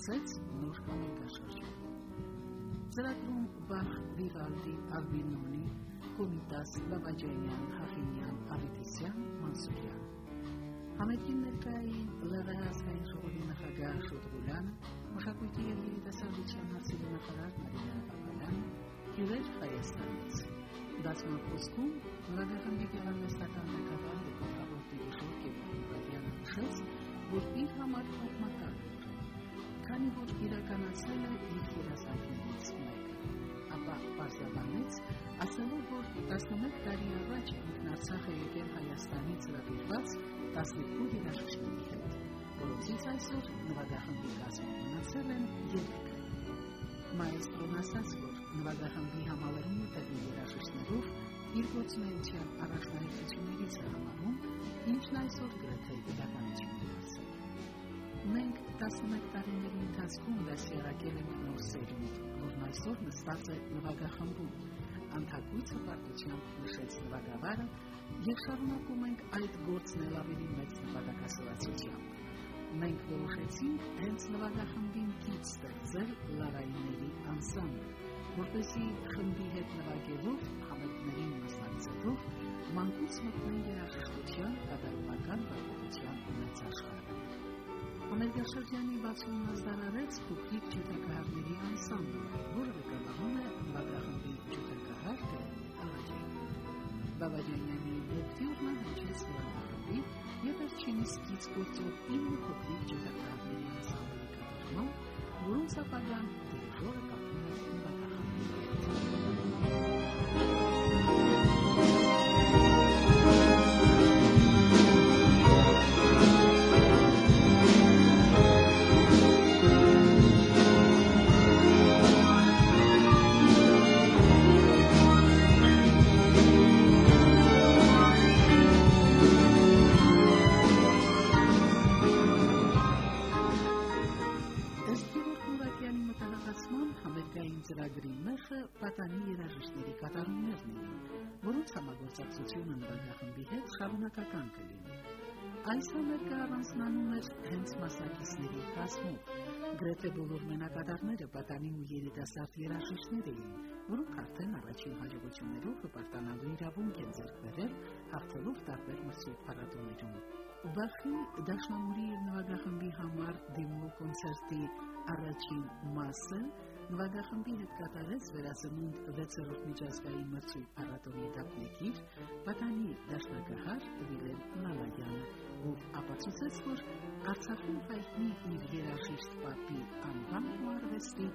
բացեց նոր համերգաշրջան։ Ծրագրում Բախ, Վիվալդի, Ալբինոնի, Կոմիտաս, Բաբաջանյան, Հախինյան, Ավետիսյան, Մանսուրյան։ Համերգին ներկային ԼՂՀ ազգային ժողովի նախագահ Շոտրուլյանը, մշակույթի և երիտասարդության հարցերի նախարար Մարինա Բաբալյանը, հյուրեր Հայաստանից։ Բացման խոսքում նվագախմբի գեղարվեստական ղեկավար և գլխավոր դիրիժոր Գևորգ Բադյանը նշեց, որ իր համար պատմական քանի որ իրականացել է իր երազանքներից մեկը, ապա պարզաբանեց, ասելով, որ 11 տարի առաջ ինքն Արցախ է եկել Հայաստանից հրավիրված 12 երաժիշտների հետ, որոնցից այսօր նվագախմբի կազմում մնացել են երեքը։ Մայստրոն ասաց, որ նվագախմբի համալրումը տեղի երաժիշտներով իր գործունեության առաջնահերթություններից է համարում, ինչն այսօր գրեթե իրականություն է դարձել։ Մենք 11 տարիների ընթացքում դասյարակել ենք նոր սերունդ, որն այսօր նստած է նվագախմբում, անթակույց հպարտությամբ նշեց նվագավարը եւ շարունակում ենք այդ գործն էլ ավելի մեծ նպատակասլացությամբ։ Մենք որոշեցինք հենց նվագախմբին կից ստեղծել լարայինների անսամբլ, որպեսի խմբի հետ նվագելով, համերգներին մասնակցելով, մանկուց մտնեն երաժշտության, կատարողական վարպետության մեծ աշխարհը։ Համերգաշրջանի բացումն ազդարարեց փոքրիկ ջութակահարների անսամբլը, որը ղեկավարում է նվագախմբի ջութակահար Գայանե Ալաջյանը։ Բաբաջանյանի ողջույնը հնչեց նվագախմբի եւ վերջինիս սկիծ գործող 9 փոքրիկ ջութակահարների անսամբլի կատարմամբ, որոնց ապագան դիրիժորը որոնց համագործակցությունը նվագախմբի հետ շարունակական կլինի։ Այս համերգը առանձնանում էր հենց մասնակիցների կազմով։ Գրեթե բոլոր մենակատարները պատանի ու երիտասարդ երաժիշտներ էին, որոնք արդեն առաջին հաջողություններով հպարտանալու իրավունք են ձեռք բերել, հաղթելով տարբեր մրցույթ փառատոներում։ Բախի Դաշնամուրի նվագախմբի համար դիմու կոնցերտի առաջին մասը նվագախմբի հետ կատարեց վերածնունդ 6-րդ միջազգային մրցույթ փառատոնի դափնեկիր Պատանի դաշնակահար Վիլեն Նալայանը, ով ապացուցեց, որ Արցախում հայտնի իր երաժիշտ պապի անվան ու արվեստի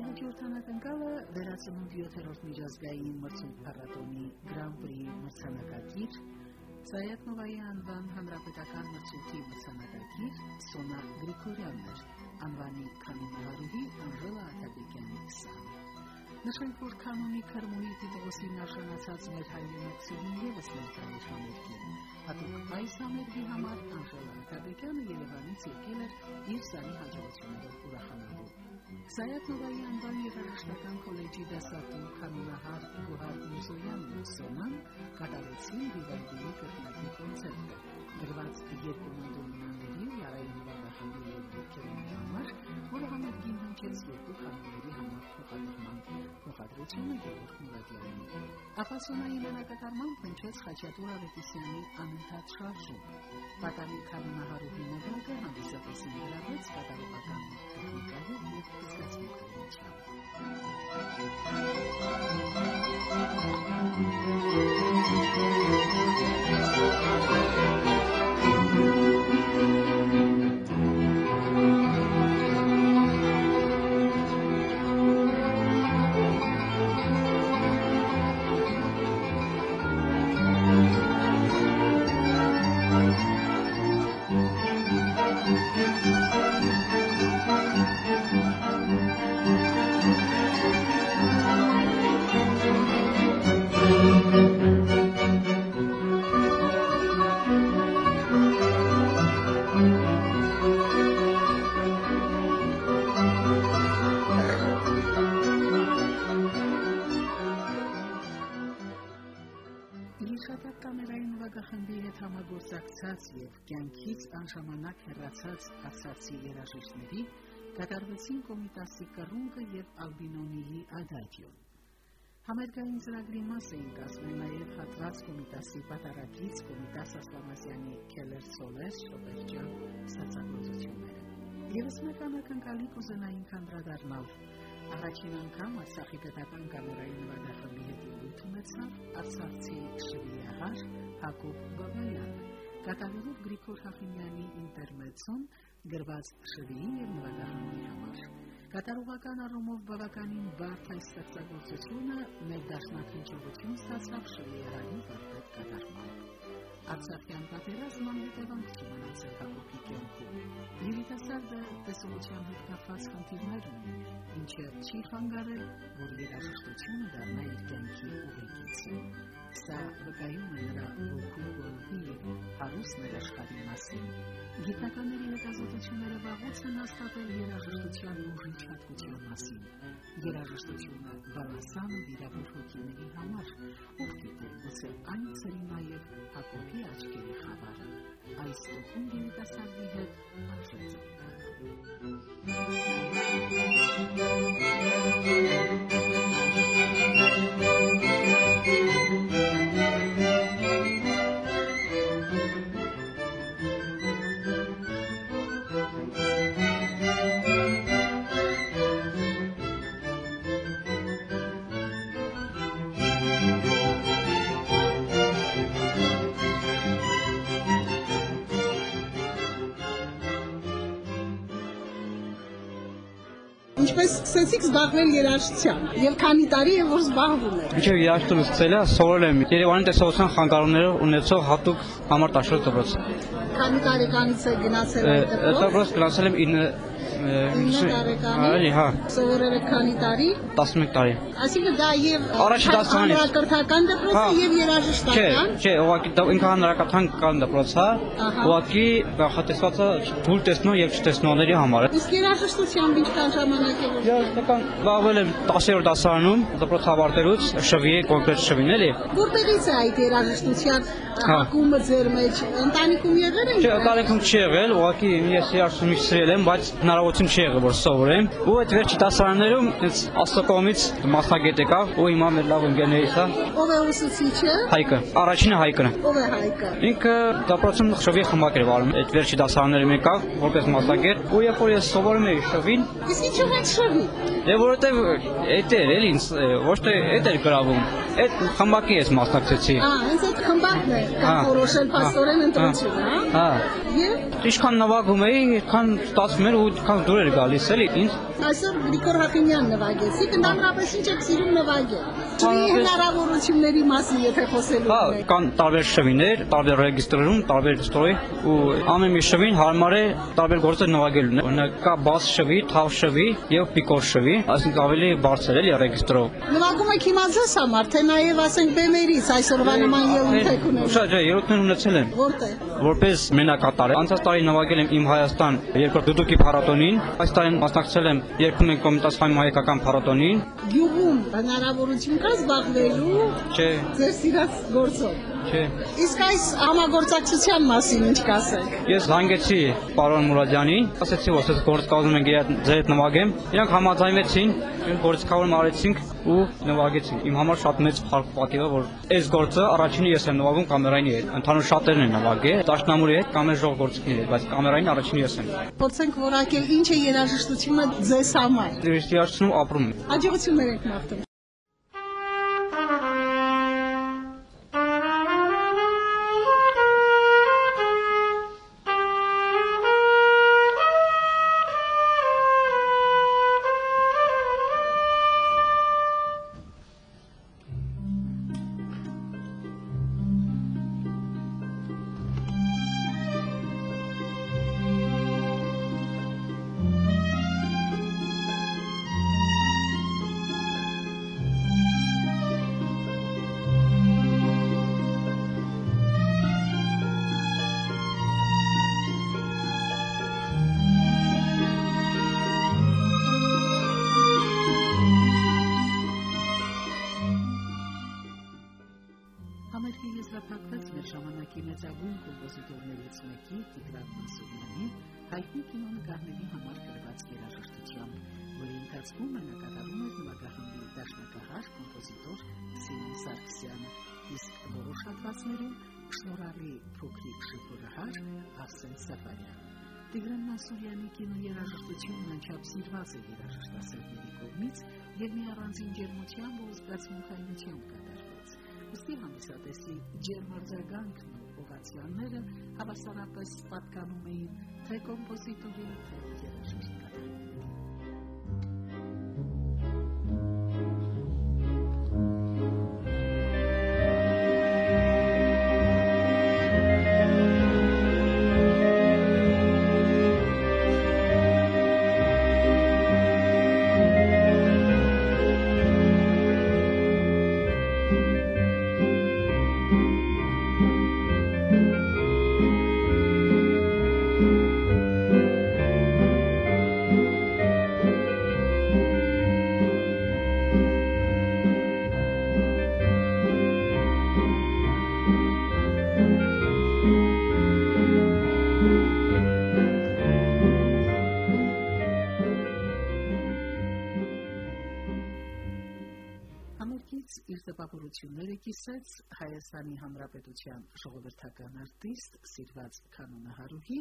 արժանի վերածնունդ 7-րդ միջազգային մրցույթ փառատոնի Գրանպրի մրցանակակիր Սայաթնովայի անվան հանրապետական մրցույթի մրցանակակիր Սոնա Գրիգորյանն էր, անվանի կանոնահարուհի Անժելա Աթաբեկյանի քսան։ Նշենք, որ կանոնի Քրմուի տիտղոսին արժանացած մեր հայրենակցին եւս ներկայ համերգին։ Հատուկ այս համերգի համար Անժելա Աթաբեկյանը Երևանից եկել էր իր սարի հաջողություններով ուրախանալու։ Սայաթնովայի անվան երաժշտական քոլեջի դասատու կանոնահար Գոհար Մուսոյանն ու Սոնան կատարեցին Վիվալդիի կրկնակի կոնցերտը, գրված երկու մանդոլինաների Լարայի նվագախմբի և դիրքերի համար, որը համերգին հնչեց երկու խաղերի համար փոխադրման փոխադրությունը Գևորգ Մուրադյանի։ Ապա Սոնայի մենակատարմամբ հնչեց Խաչատուր Ավետիսյանի անընդհատ շարժում։ Պատանի կանոնահարուհի նվագը հանդիսատեսին գրավեց կատարողական տեխնիկայով և Կատարվեցին Կոմիտասի կռունկը եւ Ալբինոնիի ադաջիոն։ Համերգային ծրագրի մաս էին կազմել նաև հատված Կոմիտասի պատարագից Կոմիտաս Ասլամազյանի Քելեր Սոլեր շոբերջան ստացագործությունները։ Եվս մեկ անակնկալի կուզենային կանդրադառնալ Առաջին անգամ Արցախի պետական կամերայի նվագախմբի հետ ելույթ ունեցավ Արցախցի շվիահար Հակոբ Բաբայանը, կատարելով Գրիգոր Հախիմյանի ինտերմեցոն գրված շվիի եւ նվագախմբի համար։ Կատարողական առումով բավականին բարդ այս ստեղծագործությունը մեր դաշնակնչողություն ստացավ շվիահարի վարպետ կատարմամբ։ Արցախյան պատերազմն հետևանք չի մնացել Հակոբի կյանքում։ Երիտասարդը տեսողության հետ կապված խնդիրներ ունի, ինչը չի խանգարել, որ երաժշտությունը դառնա իր կյանքի ուղեկիցը։ Սա վկայում է նրա ոգու գորգի եւ հարուստ ներաշխարի մասին։ Գիտնականների հետազոտությունները վաղուց են հաստատել երաժշտության ուժի հատկության մասին։ Երաժշտությունը բալասան վիրավոր հոգիների համար, ով գիտե, գուցե այն ծերի նաև Հակոբի աչքերի խավարը։ Այս տոկուն երիտասարդի հետ արժե Ինչպես սկսեցիք զբաղվել երաժշտությամբ եւ քանի տարի է որ զբաղվում եք։ Մինչև երաշտում սկսել է, սովորել եմ Երևանի տեսողության խանգարումներով ունեցող հատուկ համարտաշոր դպրոց։ Քանի տարեկանից եք գնացել Այդ դպրոց։ դպրոց գնացել եմ 9 9 տարեկանի։ Այո, հա, Սովորել եք քանի տարի։ 11 տարի։ Այսինքն դա եւ Առաջին դասարանից։ հանրակրթական դպրոց Հա։ է եւ Չէ, երաժշտական։ չէ, ուղղակի դա ինքը հանրակրթան կան դպրոց, հա։ Ահա։ Ուղղակի նախատեսված է թույլ տեսնող եւ չտեսնողների համար։ Իսկ երաժշտությամբ ինչքան ժամանակ է Երաժշտական զբաղվել եմ 10-րդ դասարանում դպրոց ավարտելուց շվի կոնկրետ շվին էլի։ Որտեղից է այդ երաժշտության Հա։ ակումը ձեր մեջ։ Ընտանիքում եղել եք։ Չէ, տարեկում չի եղել, ուղղակի ես երաշտում սիրել եմ, բայց հնարավորություն չի եղել որ սովորեմ։ Ու այդ վերջի դասարաններում այս աստոկոմից մասնագետ եկավ, ու հիմա մեր լավ ընկերներից է Ով է ուսուցիչը։ Հայկը։ Առաջինը Հայկն է։ Ով է Հայկը։ Ինքը դպրոցում շվի խմբակ էր վարում։ Այդ վերջի դասարաններում եկավ որպես մասնագետ, ու երբ որ ես սովորում էի շվին, Իսկ ինչու՞ եք շվի։ դե որովհետև այդ էր էլի ինձ ոչ թե այդ էր գրավում։ Այդ խմբակի ես մասնակցեցի։ Ահա, հենց այդ խմբակն է, որոշել հա, ընտրությունը, հա։ Հա։ Եվ Ինչքան նվագում էի, այդքան ստացվում էր ու այդքան դուր էր գալիս էլի ինձ։ այսօր Գրիգոր Հակոբյան նվագեցիք, ընդհանրապես ինչ եք սիրում նվագել։ Հանրապես- հնարավորությունների մասին եթե խոսելու Հա, եք։ կան տարբեր շվիներ, տարբեր ռեգիստրերում, տարբեր ստորի ու ամեն մի շվին հարմար է տարբեր գործեր նվագելուն։ Օրինակ կա բաս շվի, թավ շվի եւ պիկոր շվի, այսինքն ավելի բարձր էլի ռեգիստրով։ Նվագում եք հիմա ձեզ համար, թե նաև ասենք բեմերից այսօրվա նման ելույթ եք ունենում։ Շատ ջա, երրորդն ունեցել եմ Որտե՞ղ։ որպես մենակատար։ Անցած տարի նվագել եմ Իմ Հայաստան երկրորդ դուդուկի փառատոնին, այս տարի մասնակցել եմ երկում ենք Կոմիտաս հայ հայկական փառատոնին։ Գյուղում հնարավորություն կա զբաղվելու Չէ, ձեր սիրած գործով։ չէ։ Իսկ այս համագործակցության մասին ինչ կասեք։ Ես հանգեցի պարոն Մուրադյանին, ասեցի, որ ես գործ կազմում ենք իր ձեր հետ նվագեմ։ Իրանք համաձայնվեցին, մենք գործիքավորում արեցինք ու նվագեցինք։ Իմ համար շատ մեծ փառք պատիվ է, որ այս գործը առաջինը ես եմ նվագում կամերային հետ։ Ընդհանուր շատերն են նվագել, Տաշնամուրի հետ կամ այլ ժող գործիքների հետ, բայց կամերային առաջինը ես եմ։ Փորձենք որակել ինչ է երաժշտությունը ձեզ համար։ Դրիստիաշնում ապրում Հաջողություններ եք մաղթում։ սիրված է երաժշտասերների կողմից եւ մի առանձին ջերմությամբ ու զգացմունքայնությամբ կատարված։ Ոստի հանդիսատեսի ջերմարձագանքն ու օվացիաները հավասարապես պատկանում էին թե կոմպոզիտորին, թե երաժշտականին։ տպավորությունները կիսեց Հայաստանի Հանրապետության ժողովրդական արտիստ Սիրված կանոնահարուհի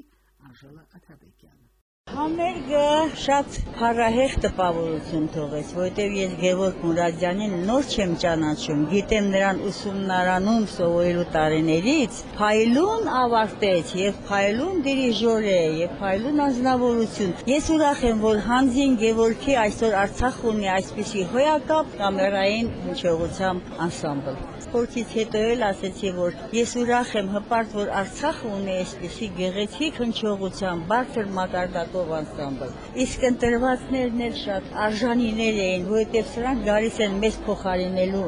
Անժելա Աթաբեկյանը։ Համերգը շատ փառահեղ տպավորություն թողեց, որովհետև ես Գևորգ Մուրադյանին նոր չեմ ճանաչում, գիտեմ նրան ուսումնարանում սովորելու տարիներից, փայլուն ավարտեց եւ փայլուն դիրիժոր է եւ փայլուն անձնավորություն։ Ես ուրախ եմ, որ Հանձին Գևորգի այսօր Արցախ ունի այսպիսի հոյակապ կամերային հնչողությամբ անսամբլ սպորտից հետո էլ ասեցի, որ ես ուրախ եմ հպարտ, որ Արցախը ունի այսպիսի գեղեցիկ հնչողության բարձր մակարդակով անսամբլ։ Իսկ ընտրվածներն էլ շատ արժանիներ էին, որովհետև սրանք գալիս են մեզ փոխարինելու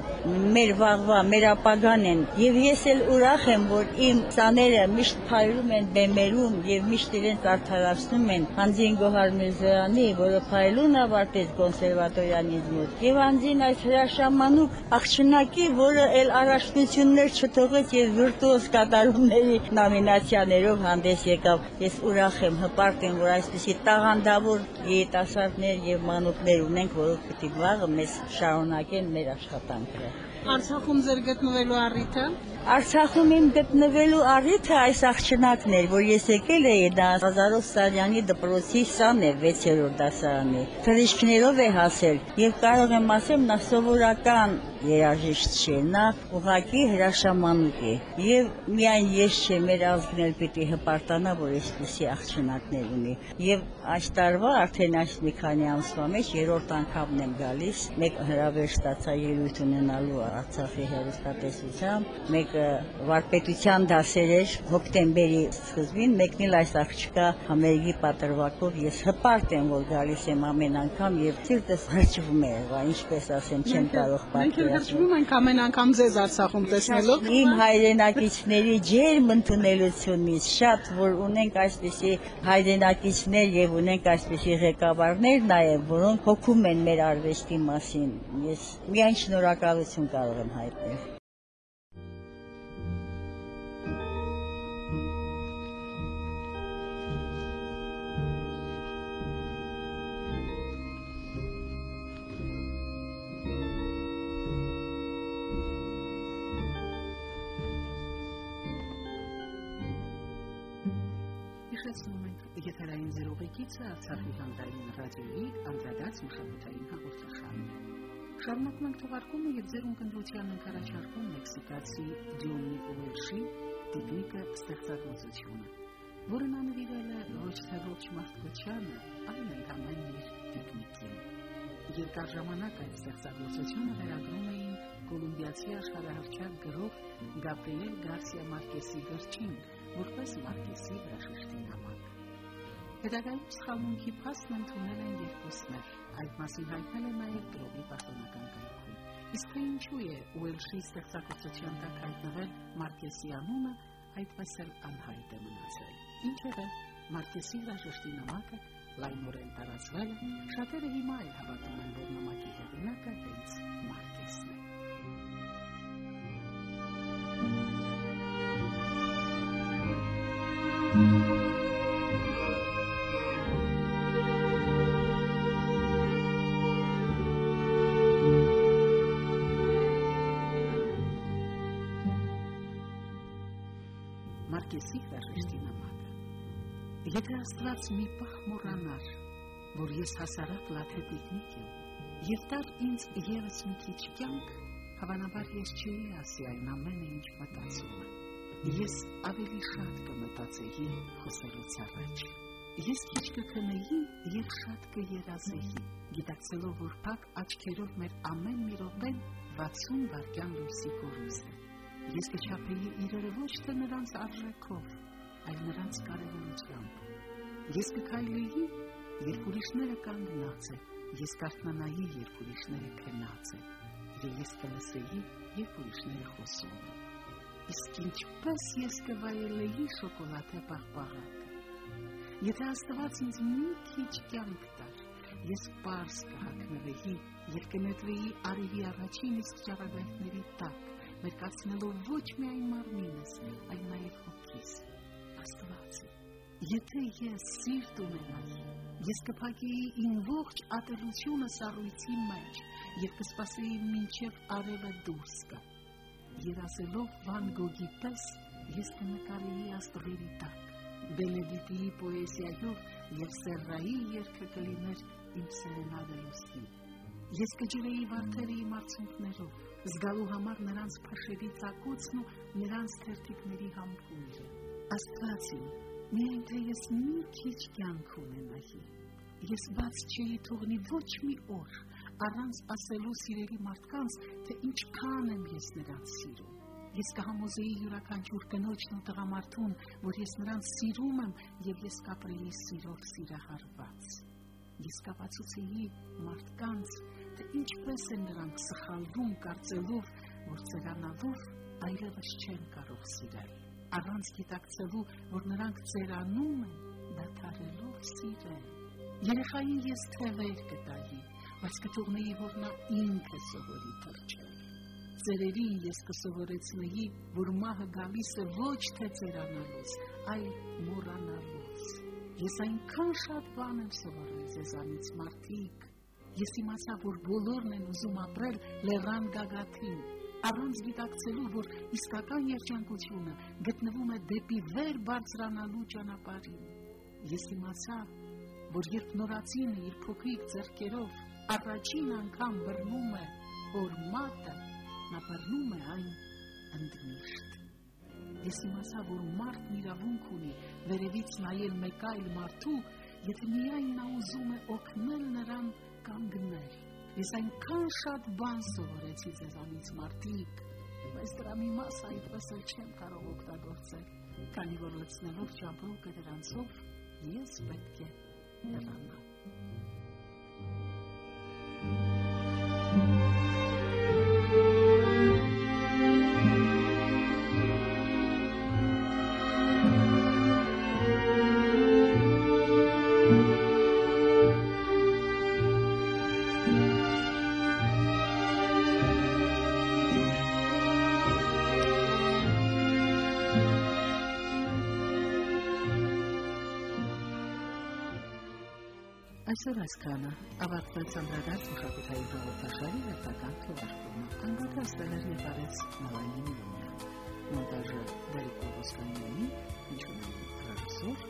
մեր վաղվա, մեր ապագան են։ Եվ ես էլ ուրախ եմ, որ իմ սաները միշտ փայլում են բեմերում եւ միշտ իրենց արդարացնում են Հանձին Գոհար Միրզոյանի, որը փայլուն ավարտեց կոնսերվատորիանից մոտ։ Եվ Հանձին այս հրաշամանուկ աղջնակի, որը էլ առաջնություններ չթողեց եւ վիրտուոզ կատարումների նոմինացիաներով հանդես եկավ։ Ես ուրախ եմ, հպարտ եմ, որ այսպիսի տաղանդավոր երիտասարդներ եւ մանուկներ ունենք, որոնք պիտի վաղը մեզ շարունակեն մեր աշխատանքը։ Արցախում ձեր գտնվելու առիթը? Արցախում իմ գտնվելու առիթը այս աղջնակն էր, որ ես եկել էի դա Ազարով Սարյանի դպրոցի սան է 6-րդ դասարանի։ Թրիշկներով է հասել եւ կարող եմ ասեմ նա սովորական երաժիշտ չէ, նա ուղակի հրաշամանուկ է։ Եվ միայն ես չէ, մեր ազգն էլ պիտի հպարտանա, որ այսպեսի աղջնակներ ունի։ Եվ այս տարվա արդեն այս մի քանի ամսվա մեջ երրորդ անգամն եմ գալիս, մեկ հրավեր ստացա ելույթ ունենալու Արցախի հերոստատեսությամբ, մեկը վարպետության դասեր էր հոկտեմբերի սկզբին, մեկն էլ այս աղջկա համերգի պատրվակով ես հպարտ եմ, որ գալիս եմ ամեն անգամ եւ ցիրտս հրճվում է, ինչպես ասեմ, չեմ կարող պատկերացնել հրճվում ենք ամեն անգամ ձեզ Արցախում տեսնելով։ Իմ հայրենակիցների ջերմ ընդունելությունից շատ, որ ունենք այսպիսի հայրենակիցներ եւ ունենք այսպիսի ղեկավարներ նաեւ, որոնք հոգում են մեր արվեստի մասին։ Ես միայն շնորհակալություն կարող եմ հայտնել։ Հիշեցնում ենք եթերային ձերողեկիցը Արցախի հանրային ռադիոյի անդրադարձ մշակութային հաղորդաշարն Շարունակում ենք թողարկումը եւ ձեր ունկնդրության ընկերաչարկում մեքսիկացի Ջոնի Ուելշի տիկնիկը ստեղծագործությունը, որը նա նվիրել է ոչ թե ողջ մարդկությանը, այլ ընդամենը իր տիկնիկին։ Երկար ժամանակ այդ ստեղծագործությունը վերագրում էին կոլումբիացի աշխարհահռչակ գրող Գաբրիել Գարսիա Մարկեսի գրչին, որպես Մարկեսի հրաշշտի նամակ։ Հետագայում սխալմունքի փաստն ընդունել են երկուսներ, այդ մասին հայտնել է նաև գրողի պաշտոնական կայքում։ Իսկ թե ինչու է Ուելշի ստեղծագործության տակ հայտնվել Մարկեսի անունը, այդպես էլ անհայտ է մնացել։ Ինչևէ, Մարկեսի հրաշշտի նամակը լայնորեն տարածվել է, շատերը հիմա էլ հավատում են, որ նամակի հեղինակը հենց Մարկեսն է։ Մարկեսի հրաժեշտի նամակը։ Եթե Աստված մի պահ մոռանար, որ ես հասարակ լաթետիկնիկ եմ, եւ տար ինձ եւս մի քիչ կյանք, հավանաբար ես չէի ասի այն ամենը, ինչ մտածում եմ։ Ես ավելի շատ կմտածեի խոսելուց առաջ։ Ես քիչ կքնեի եւ շատ կերազեի, գիտակցելով, որ փակ աչքերով մեր ամեն մի րոպեն 60 վայրկյան լույսի կորուստ է։ Ես կչափեի իրերը ոչ թե նրանց արժեքով, այլ նրանց կարևորությամբ։ Ես կքայլեի, երբ ուրիշները կանգնած են, ես կարթնանայի, երբ ուրիշները քնած են, եւ ես կլսեի, երբ ուրիշները խոսում են։ Իսկ ինչպես ես կվայելեի շոկոլադե պաղպաղակը։ Եթե Աստված ինձ մի քիչ կյանք տար, ես པարս կհակնվեի եւ կնետվեի արիվի առաջին իսկ ճառագայթների տակ, մերկացնելով ոչ միայն մարմինս, այլ նաև հոգիս։ Աստված, եթե ես սիրտ ունենայի, ես կփակեի իմ ողջ ատելությունը սառույցի մեջ եւ կսպասեի մինչեւ արևը դուրս գա։ Երազելով Վան Գոգի պես ես կնկարեի աստղերի տակ։ Բենեդիտիի պոեզիայով եւ Սերրայի երգը կլիներ իմ սերենադը լուսին։ Ես կջրեի վարդերը իմ արցունքներով, զգալու համար նրանց փշերի ծակուցն ու նրանց թերթիկների համբույրը։ Աստվածին, միայն թե ես մի քիչ կյանք ունենայի։ Ես բաց չէի թողնի ոչ մի օր, առանց ասելու սիրելի մարդկանց, թե ինչքան եմ ես նրանց սիրում։ Ես կհամոզեի յուրաքանչյուր կնոջն ու տղամարդուն, որ ես նրանց սիրում եմ եւ ես կապրեի սիրով սիրահարված։ Ես կապացուցեի մարդկանց, թե ինչպես են նրանք սխալվում կարծելով, որ ծերանալով այլևս չեն կարող սիրել։ Առանց գիտակցելու, որ նրանք ծերանում են, դադարելով սիրել։ Երեխային ես թևեր կտայի, բայց կթողնեի, որ նա ինքը սովորի թրջել։ Ծերերին ես կսովորեցնեի, որ մահը գալիս է ոչ թե ծերանալուց, այլ մոռանալուց։ Ես այնքան շատ բան եմ սովորել ձեզանից մարդիկ, Ես իմացա, որ բոլորն են ուզում ապրել լեռան գագաթին, առանց գիտակցելու, որ իսկական երջանկությունը գտնվում է դեպի վեր բարձրանալու ճանապարհին։ Ես իմացա, որ երբ նորածինը իր փոքրիկ ձեռքերով առաջին անգամ բռնում է որ մատը, նա բռնում է այն ընդմիշտ։ Ես իմացա, որ մարդն իրավունք ունի վերևից նայել մեկ այլ մարդու, եթե միայն նա ուզում է օգնել նրան կանգնել։ Ես այնքան շատ բան սովորեցի ձեզանից մարդիկ, բայց դրա մի մասը այդպես էլ չեմ կարող օգտագործել, քանի որ լցնելով ճապրուկը դրանցով ես պետք է հեռանամ։ Այսօր ասկանը ավարտվեց ամբրադարձ մխապիտային հաղորդաշարի վերտական թողարկումը, անգոտաստել էր նետարեց Նալանի Միլոնյան, մոնտաժը դարի կողոսկանյանի, ինչունային հրարսոր,